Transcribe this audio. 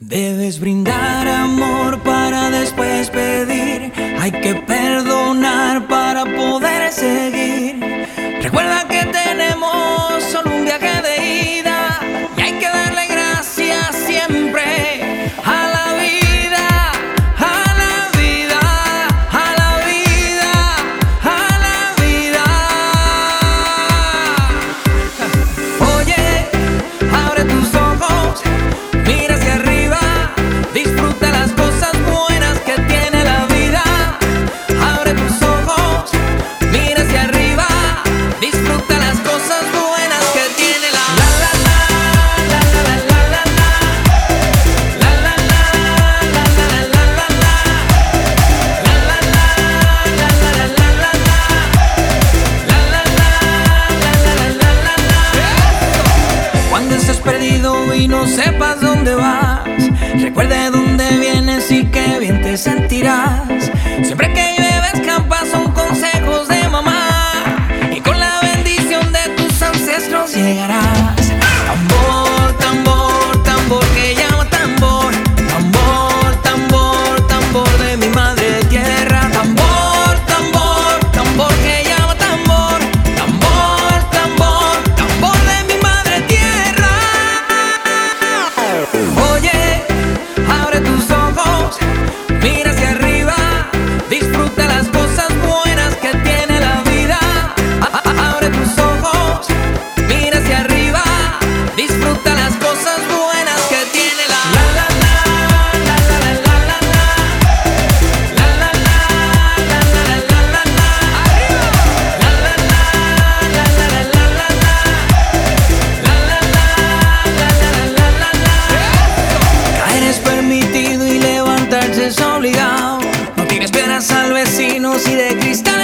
Debes brindar amor para después pedir. Hay que perdonar y no sepas dónde vas. recuerde dónde vienes y qué bien te sentirás. Siempre que lleves campa son consejos de mamá. Y con la bendición de tus ancestros llegarás. No tienes penas al vecino si de cristal